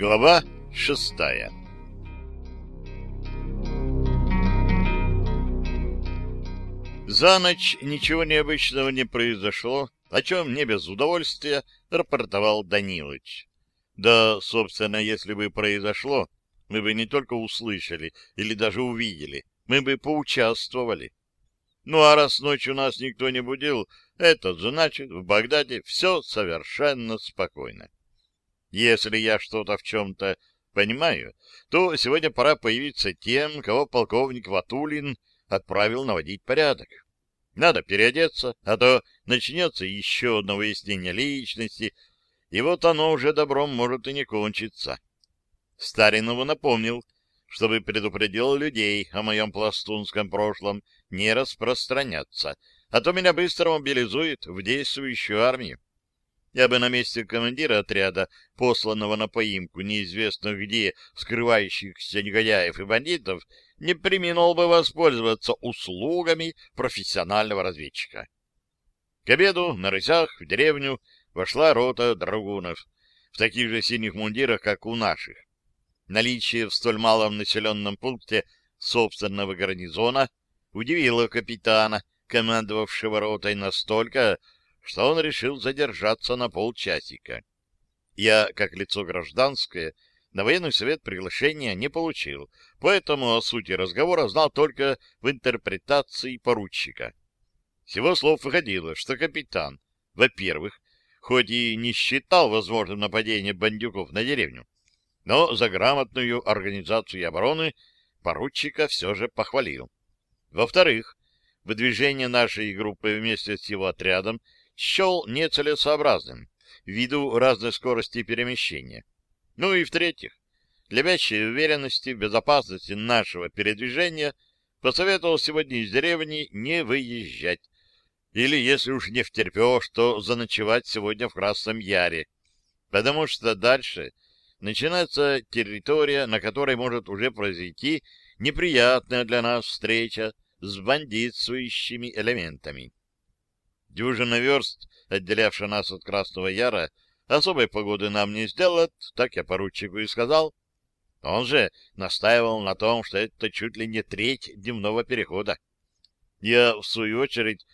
Глава шестая За ночь ничего необычного не произошло, о чем не без удовольствия рапортовал Данилыч. Да, собственно, если бы произошло, мы бы не только услышали или даже увидели, мы бы поучаствовали. Ну а раз ночью нас никто не будил, это значит, в Багдаде все совершенно спокойно. Если я что-то в чем-то понимаю, то сегодня пора появиться тем, кого полковник Ватулин отправил наводить порядок. Надо переодеться, а то начнется еще одно выяснение личности, и вот оно уже добром может и не кончиться. Старинову напомнил, чтобы предупредил людей о моем пластунском прошлом не распространяться, а то меня быстро мобилизует в действующую армию. Я бы на месте командира отряда, посланного на поимку неизвестно где скрывающихся негодяев и бандитов, не применил бы воспользоваться услугами профессионального разведчика. К обеду на рысях в деревню вошла рота драгунов в таких же синих мундирах, как у наших. Наличие в столь малом населенном пункте собственного гарнизона удивило капитана, командовавшего ротой настолько, что он решил задержаться на полчасика. Я, как лицо гражданское, на военный совет приглашения не получил, поэтому о сути разговора знал только в интерпретации поручика. Всего слов выходило, что капитан, во-первых, хоть и не считал возможным нападение бандюков на деревню, но за грамотную организацию обороны поручика все же похвалил. Во-вторых, выдвижение нашей группы вместе с его отрядом счел нецелесообразным ввиду разной скорости перемещения. Ну и в-третьих, для вящей уверенности в безопасности нашего передвижения посоветовал сегодня из деревни не выезжать, или, если уж не втерпешь, то заночевать сегодня в Красном Яре, потому что дальше начинается территория, на которой может уже произойти неприятная для нас встреча с бандитствующими элементами. Дюжина верст, отделявшая нас от Красного Яра, особой погоды нам не сделает, так я поручику и сказал. Он же настаивал на том, что это чуть ли не треть дневного перехода. Я, в свою очередь,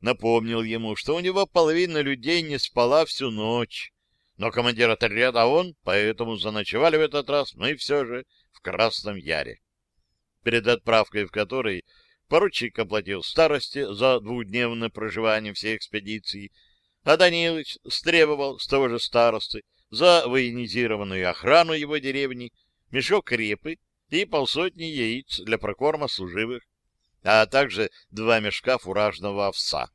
напомнил ему, что у него половина людей не спала всю ночь, но командир отряда он, поэтому заночевали в этот раз мы все же в Красном Яре. Перед отправкой в который Поручик оплатил старости за двухдневное проживание всей экспедиции, а Данилович стребовал с того же старосты за военизированную охрану его деревни мешок репы и полсотни яиц для прокорма служивых, а также два мешка фуражного овса.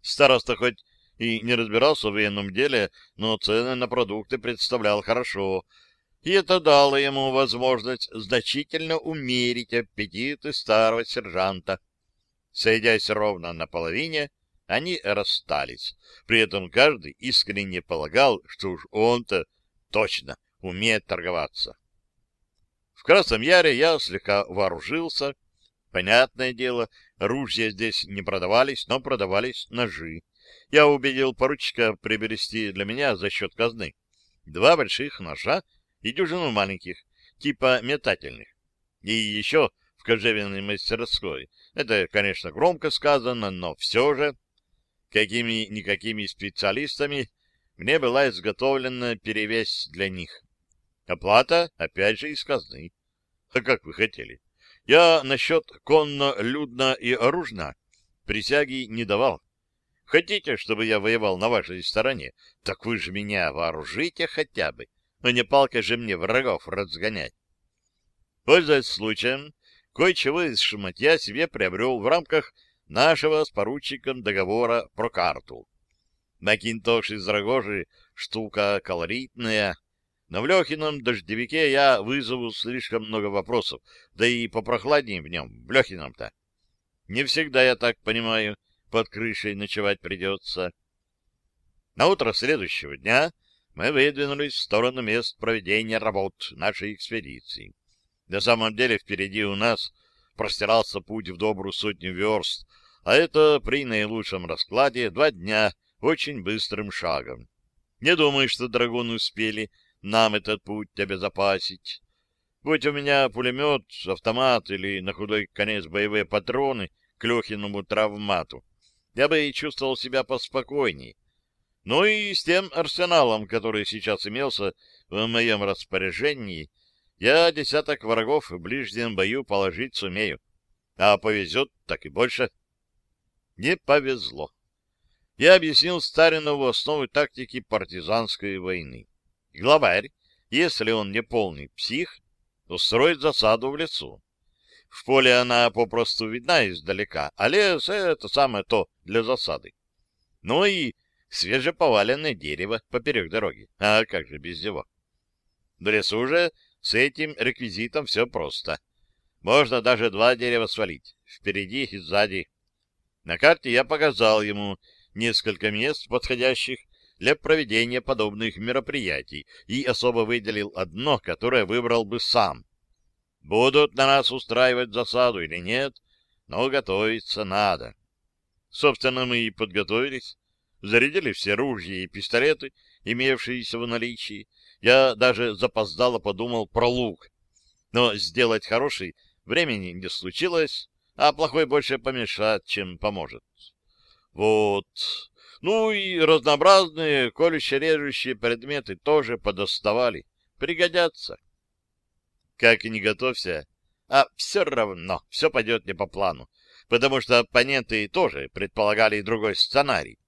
Староста хоть и не разбирался в военном деле, но цены на продукты представлял хорошо, и это дало ему возможность значительно умерить аппетиты старого сержанта. Сойдясь ровно на половине, они расстались. При этом каждый искренне полагал, что уж он-то точно умеет торговаться. В Красном Яре я слегка вооружился. Понятное дело, ружья здесь не продавались, но продавались ножи. Я убедил поручика приобрести для меня за счет казны два больших ножа и дюжину маленьких, типа метательных. И еще в кожевенной мастерской. Это, конечно, громко сказано, но все же, какими-никакими специалистами мне была изготовлена перевесь для них. Оплата, опять же, из казны. А как вы хотели? Я насчет конно, людно и оружно присяги не давал. Хотите, чтобы я воевал на вашей стороне? Так вы же меня вооружите хотя бы но не палкой же мне врагов разгонять. Пользуясь случаем, кое-чего из шматья себе приобрел в рамках нашего с поручиком договора про карту. Макинтош из рогожи — штука колоритная, но в Лехином дождевике я вызову слишком много вопросов, да и попрохладнее в нем, в Лехином-то. Не всегда, я так понимаю, под крышей ночевать придется. На утро следующего дня мы выдвинулись в сторону мест проведения работ нашей экспедиции. На самом деле впереди у нас простирался путь в добрую сотню верст, а это при наилучшем раскладе два дня очень быстрым шагом. Не думаю, что драгуны успели нам этот путь обезопасить. Будь у меня пулемет, автомат или на худой конец боевые патроны к Лехиному травмату, я бы и чувствовал себя поспокойней. Ну и с тем арсеналом, который сейчас имелся в моем распоряжении, я десяток врагов в ближнем бою положить сумею. А повезет, так и больше. Не повезло. Я объяснил Старинову основы тактики партизанской войны. Главарь, если он не полный псих, устроит засаду в лесу. В поле она попросту видна издалека, а лес — это самое то для засады. Ну и свежеповаленное дерево поперек дороги. А как же без него? В лесу же с этим реквизитом все просто. Можно даже два дерева свалить, впереди и сзади. На карте я показал ему несколько мест, подходящих для проведения подобных мероприятий, и особо выделил одно, которое выбрал бы сам. Будут на нас устраивать засаду или нет, но готовиться надо. Собственно, мы и подготовились, зарядили все ружья и пистолеты, имевшиеся в наличии. Я даже запоздало подумал про лук. Но сделать хороший времени не случилось, а плохой больше помешает, чем поможет. Вот. Ну и разнообразные колюще-режущие предметы тоже подоставали. Пригодятся. Как и не готовься, а все равно все пойдет не по плану, потому что оппоненты тоже предполагали другой сценарий.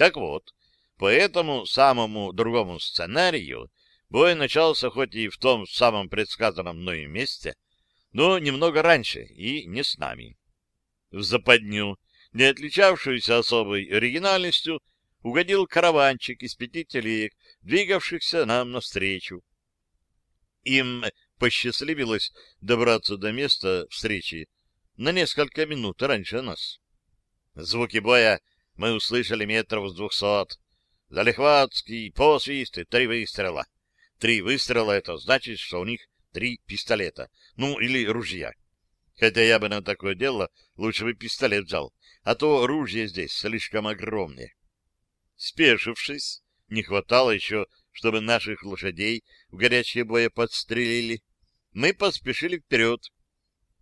Так вот, по этому самому другому сценарию бой начался хоть и в том самом предсказанном мною месте, но немного раньше и не с нами. В западню не отличавшуюся особой оригинальностью, угодил караванчик из пяти телег, двигавшихся нам навстречу. Им посчастливилось добраться до места встречи на несколько минут раньше нас. Звуки боя мы услышали метров с двухсот. Залихватский, посвист и три выстрела. Три выстрела — это значит, что у них три пистолета. Ну, или ружья. Хотя я бы на такое дело лучше бы пистолет взял а то ружья здесь слишком огромные. Спешившись, не хватало еще, чтобы наших лошадей в горячие бои подстрелили, мы поспешили вперед,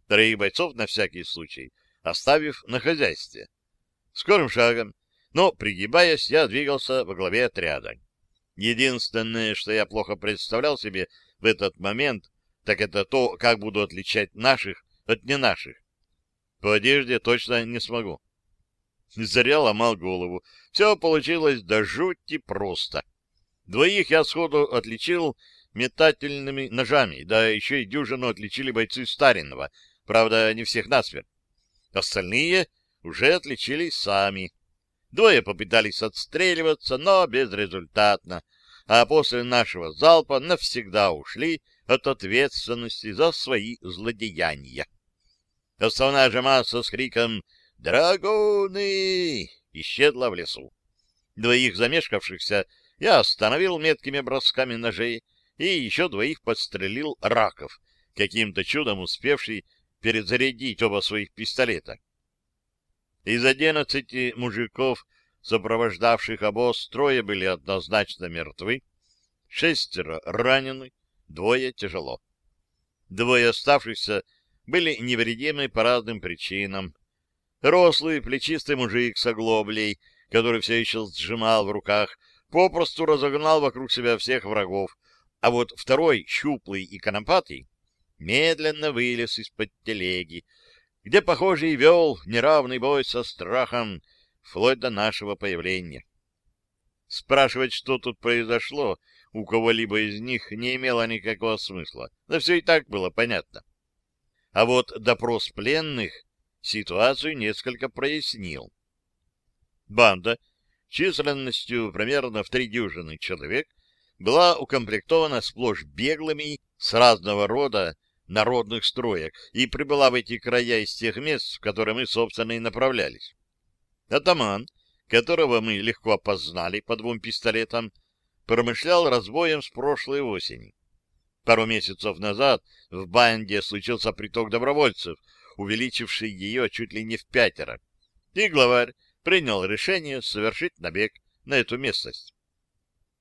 троих бойцов на всякий случай, оставив на хозяйстве. Скорым шагом, но, пригибаясь, я двигался во главе отряда. Единственное, что я плохо представлял себе в этот момент, так это то, как буду отличать наших от не наших. По одежде точно не смогу. Заря ломал голову. Все получилось до жути просто. Двоих я сходу отличил метательными ножами, да еще и дюжину отличили бойцы Старинного, правда, не всех насмерть. Остальные уже отличились сами. Двое попытались отстреливаться, но безрезультатно, а после нашего залпа навсегда ушли от ответственности за свои злодеяния. Основная же масса с криком «Драгуны!» исчезла в лесу. Двоих замешкавшихся я остановил меткими бросками ножей и еще двоих подстрелил раков, каким-то чудом успевший перезарядить оба своих пистолета. Из одиннадцати мужиков, сопровождавших обоз, трое были однозначно мертвы, шестеро ранены, двое тяжело. Двое оставшихся были невредимы по разным причинам, Рослый, плечистый мужик с оглоблей, который все еще сжимал в руках, попросту разогнал вокруг себя всех врагов, а вот второй, щуплый и конопатый, медленно вылез из-под телеги, где, похоже, и вел неравный бой со страхом вплоть до нашего появления. Спрашивать, что тут произошло, у кого-либо из них не имело никакого смысла. Да все и так было понятно. А вот допрос пленных ситуацию несколько прояснил. Банда численностью примерно в три дюжины человек была укомплектована сплошь беглыми с разного рода народных строек и прибыла в эти края из тех мест, в которые мы, собственно, и направлялись. Атаман, которого мы легко опознали по двум пистолетам, промышлял разбоем с прошлой осени. Пару месяцев назад в банде случился приток добровольцев, увеличивший ее чуть ли не в пятеро, и главарь принял решение совершить набег на эту местность.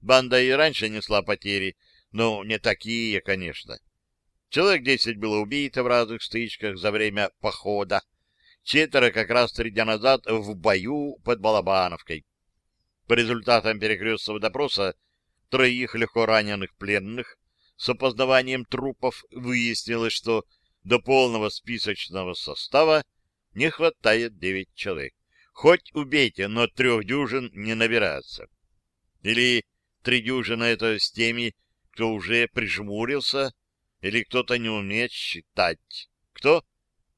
Банда и раньше несла потери, Ну, не такие, конечно. Человек десять было убито в разных стычках за время похода. Четверо как раз три дня назад в бою под Балабановкой. По результатам перекрестного допроса троих легко раненых пленных с опознаванием трупов выяснилось, что до полного списочного состава не хватает девять человек. Хоть убейте, но трех дюжин не набирается. Или три дюжины — это с теми, кто уже прижмурился, или кто-то не умеет считать. Кто?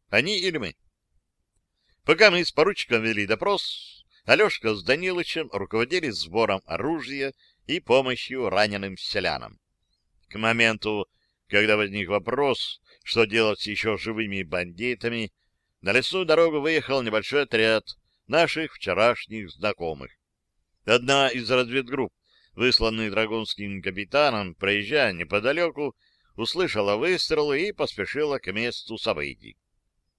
Они или мы? Пока мы с поручиком вели допрос, Алешка с Данилычем руководили сбором оружия и помощью раненым селянам. К моменту, когда возник вопрос, что делать с еще живыми бандитами, на лесную дорогу выехал небольшой отряд наших вчерашних знакомых. Одна из разведгрупп, высланных драгунским капитаном, проезжая неподалеку, услышала выстрелы и поспешила к месту событий.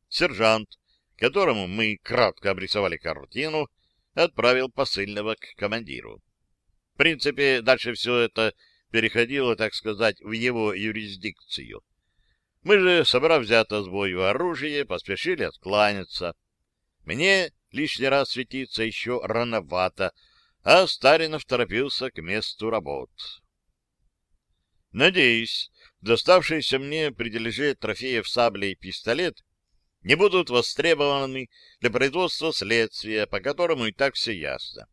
Сержант, которому мы кратко обрисовали картину, отправил посыльного к командиру. В принципе, дальше все это переходило, так сказать, в его юрисдикцию. Мы же, собрав взято с бою оружие, поспешили откланяться. Мне лишний раз светиться еще рановато, а Старинов торопился к месту работ. Надеюсь, доставшиеся мне при дележе трофеев сабли и пистолет не будут востребованы для производства следствия, по которому и так все ясно.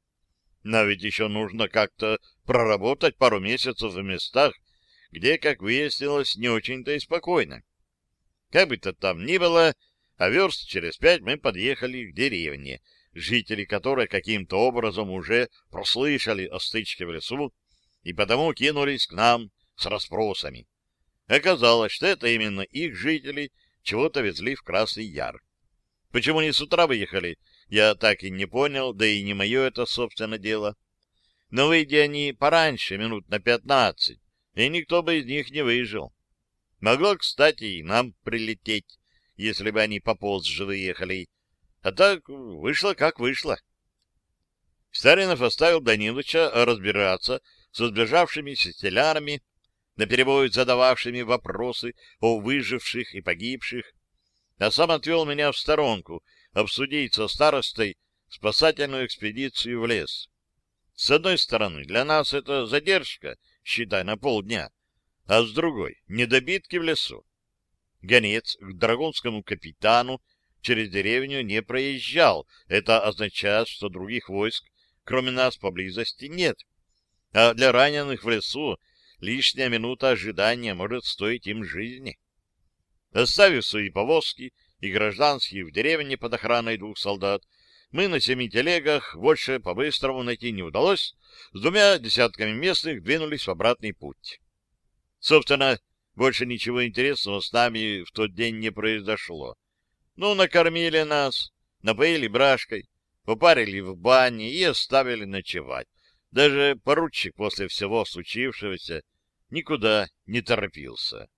Но ведь еще нужно как-то проработать пару месяцев в местах, где, как выяснилось, не очень-то и спокойно. Как бы то там ни было, а верст через пять мы подъехали к деревне, жители которой каким-то образом уже прослышали о стычке в лесу и потому кинулись к нам с расспросами. Оказалось, что это именно их жители чего-то везли в Красный Яр. Почему не с утра выехали, я так и не понял, да и не мое это, собственно, дело. Но выйдя они пораньше, минут на пятнадцать, и никто бы из них не выжил. Могло, кстати, и нам прилететь, если бы они попозже выехали. А так вышло, как вышло. Старинов оставил Данилыча разбираться со сбежавшимися селянами, наперебой задававшими вопросы о выживших и погибших, а сам отвел меня в сторонку обсудить со старостой спасательную экспедицию в лес. С одной стороны, для нас это задержка, считай, на полдня, а с другой — недобитки в лесу. Гонец к драгунскому капитану через деревню не проезжал. Это означает, что других войск, кроме нас, поблизости нет. А для раненых в лесу лишняя минута ожидания может стоить им жизни. Оставив свои повозки и гражданские в деревне под охраной двух солдат, мы на семи телегах больше по-быстрому найти не удалось, с двумя десятками местных двинулись в обратный путь. Собственно, больше ничего интересного с нами в тот день не произошло. Ну, накормили нас, напоили брашкой, попарили в бане и оставили ночевать. Даже поручик после всего случившегося никуда не торопился.